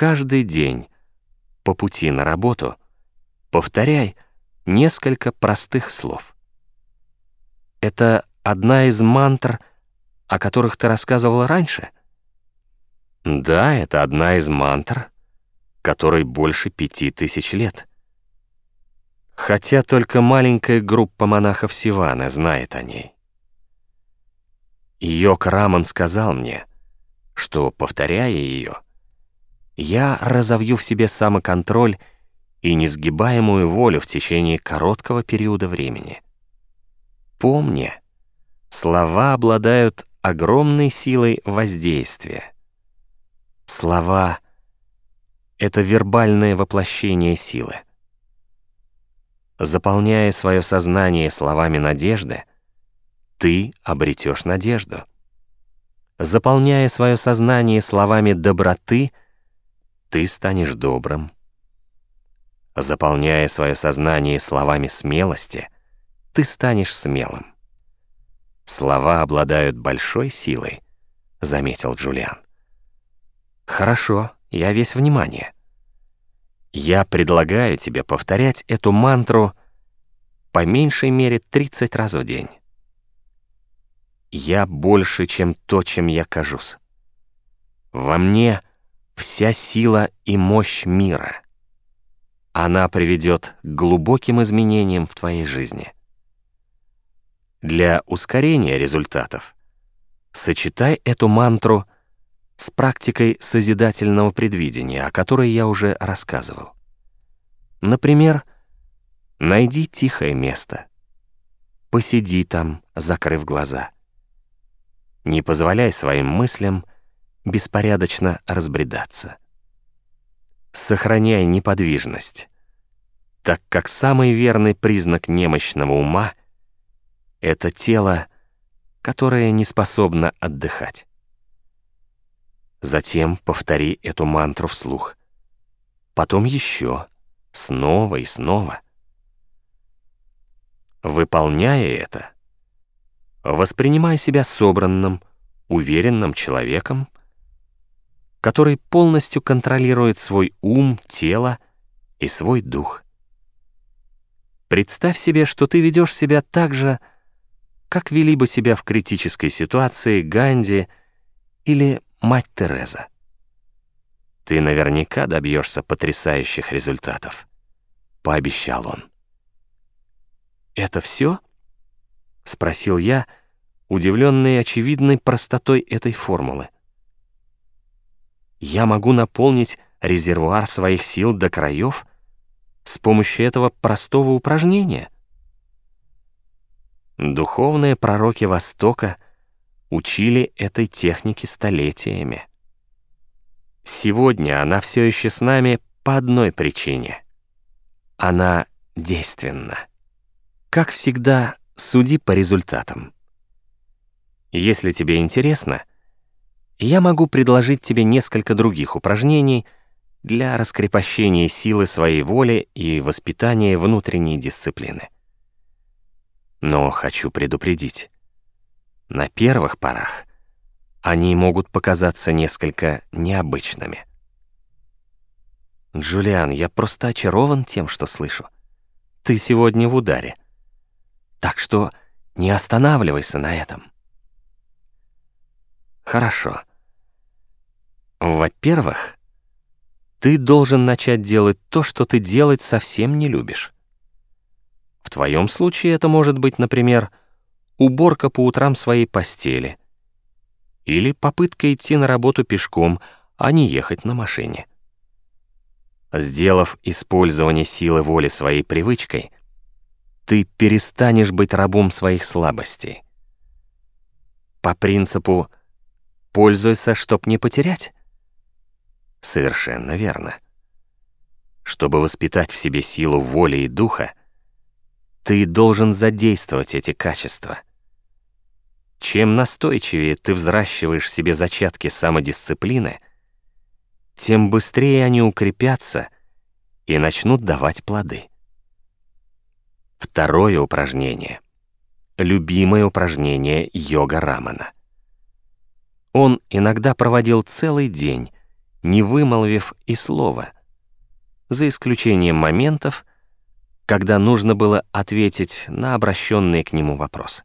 каждый день по пути на работу повторяй несколько простых слов. Это одна из мантр, о которых ты рассказывал раньше? Да, это одна из мантр, которой больше пяти тысяч лет. Хотя только маленькая группа монахов Сивана знает о ней. Йок Раман сказал мне, что, повторяя ее, я разовью в себе самоконтроль и несгибаемую волю в течение короткого периода времени. Помни, слова обладают огромной силой воздействия. Слова — это вербальное воплощение силы. Заполняя свое сознание словами надежды, ты обретешь надежду. Заполняя свое сознание словами доброты, ты станешь добрым. Заполняя свое сознание словами смелости, ты станешь смелым. Слова обладают большой силой, заметил Джулиан. Хорошо, я весь внимание. Я предлагаю тебе повторять эту мантру по меньшей мере 30 раз в день. Я больше, чем то, чем я кажусь. Во мне вся сила и мощь мира. Она приведет к глубоким изменениям в твоей жизни. Для ускорения результатов сочетай эту мантру с практикой созидательного предвидения, о которой я уже рассказывал. Например, найди тихое место, посиди там, закрыв глаза — не позволяй своим мыслям беспорядочно разбредаться. Сохраняй неподвижность, так как самый верный признак немощного ума — это тело, которое не способно отдыхать. Затем повтори эту мантру вслух. Потом еще, снова и снова. Выполняя это — Воспринимай себя собранным, уверенным человеком, который полностью контролирует свой ум, тело и свой дух. Представь себе, что ты ведешь себя так же, как вели бы себя в критической ситуации Ганди или мать Тереза. Ты наверняка добьешься потрясающих результатов, пообещал он. Это все? — спросил я, удивленный очевидной простотой этой формулы. «Я могу наполнить резервуар своих сил до краев с помощью этого простого упражнения?» Духовные пророки Востока учили этой технике столетиями. Сегодня она все еще с нами по одной причине. Она действенна. Как всегда, Суди по результатам. Если тебе интересно, я могу предложить тебе несколько других упражнений для раскрепощения силы своей воли и воспитания внутренней дисциплины. Но хочу предупредить. На первых порах они могут показаться несколько необычными. Джулиан, я просто очарован тем, что слышу. Ты сегодня в ударе. Так что не останавливайся на этом. Хорошо. Во-первых, ты должен начать делать то, что ты делать совсем не любишь. В твоем случае это может быть, например, уборка по утрам своей постели или попытка идти на работу пешком, а не ехать на машине. Сделав использование силы воли своей привычкой, ты перестанешь быть рабом своих слабостей. По принципу «пользуйся, чтоб не потерять». Совершенно верно. Чтобы воспитать в себе силу воли и духа, ты должен задействовать эти качества. Чем настойчивее ты взращиваешь в себе зачатки самодисциплины, тем быстрее они укрепятся и начнут давать плоды. Второе упражнение. Любимое упражнение йога Рамана. Он иногда проводил целый день, не вымолвив и слова, за исключением моментов, когда нужно было ответить на обращенный к нему вопрос.